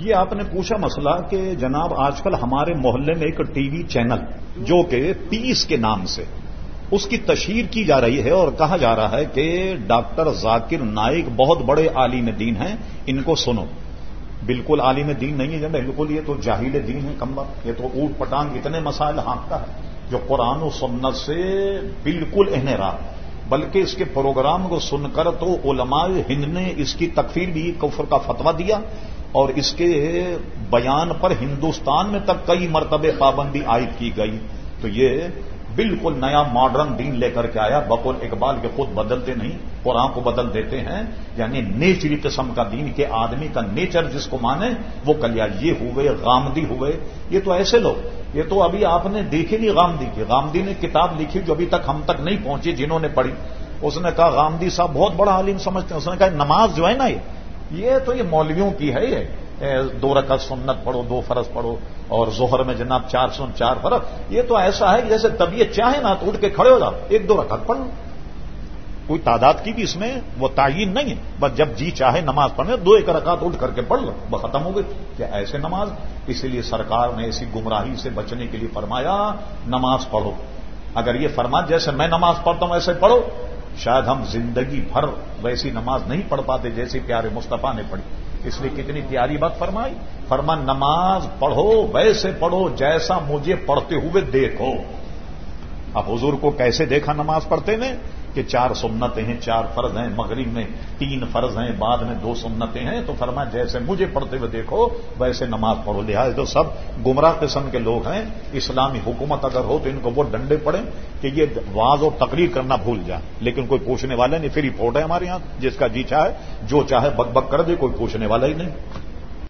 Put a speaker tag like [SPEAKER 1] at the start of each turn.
[SPEAKER 1] یہ آپ نے پوچھا مسئلہ کہ جناب آج کل ہمارے محلے میں ایک ٹی وی چینل جو کہ پیس کے نام سے اس کی تشہیر کی جا رہی ہے اور کہا جا رہا ہے کہ ڈاکٹر ذاکر نائک بہت بڑے عالم دین ہیں، ان کو سنو۔ بالکل عالم دین نہیں ہے جب بالکل یہ تو جاہل دین ہے کمبر یہ تو اوٹ پٹانگ اتنے مسائل ہانکتا ہے جو قرآن و سنت سے بالکل انہرا بلکہ اس کے پروگرام کو سن کر تو علماء ہند نے اس کی تکفیر بھی کفر کا فتوا دیا۔ اور اس کے بیان پر ہندوستان میں تک کئی مرتبہ پابندی عائد کی گئی۔ تو یہ بالکل نیا ماڈرن دین لے کر کے آیا۔ بقول اقبال کے خود بدلتے نہیں، قرآن کو بدل دیتے ہیں۔ یعنی نیچری قسم کا دین کے آدمی کا نیچر جس کو مانے، وہ کلیا یہ ہوئے، غامدی ہوئے۔ یہ تو ایسے لوگ، یہ تو ابھی آپ نے دیکھی نہیں غامدی کی۔ غامدی نے کتاب لکھی جو ابھی تک ہم تک نہیں پہنچی، جنہوں نے پڑھی۔ اس نے کہا غامدی صاحب بہت بڑا عالم سمجھتے ہیں۔ اس نے کہا نماز جو ہے نا یہ یہ تو یہ مولویوں کی ہے، یہ دو رکعت سنت پڑھو، دو فرض پڑھو، اور ظہر میں جناب چار سن، چار فرق یہ تو ایسا ہے کہ جیسے طبیعت چاہے نا، تو اٹھ کے کھڑے ہو جاؤ، ایک دو رکعت پڑھ لو کوئی تعداد کی بھی اس میں وہ تعین نہیں ہے، بس جب جی چاہے نماز پڑھنے، دو ایک رکعت اٹھ کر کے پڑھ لو، وہ ختم ہو گئی۔ کیا ایسے نماز؟ اسی لیے سرکار نے ایسی گمراہی سے بچنے کے لیے فرمایا، نماز پڑھو۔ اگر یہ فرما جیسے میں نماز پڑھتا ہوں، ایسے پڑھو۔ شاید ہم زندگی بھر ویسی نماز نہیں پڑھ پاتے جیسے پیارے مصطفیٰ نے پڑھی۔ اس لیے کتنی پیاری بات فرمائی۔ فرما نماز پڑھو، ویسے پڑھو جیسا مجھے پڑھتے ہوئے دیکھو۔ اب حضور کو کیسے دیکھا نماز پڑھتے نے؟ کہ چار سنتیں ہیں، چار فرض ہیں، مغرب میں تین فرض ہیں، بعد میں دو سنتیں ہیں، تو فرما جیسے مجھے پڑھتے ہوئے دیکھو، ویسے نماز پڑھو۔ لہٰذا تو سب گمراہ قسم کے لوگ ہیں، اسلامی حکومت اگر ہو تو ان کو وہ ڈنڈے پڑیں کہ یہ واض اور تقریر کرنا بھول جائیں لیکن کوئی پوچھنے والا نہیں، پھر رپورٹ ہے ہمارے یہاں، جس کا جی چاہے، جو چاہے بک بک کر دے، کوئی پوچھنے والا ہی نہیں۔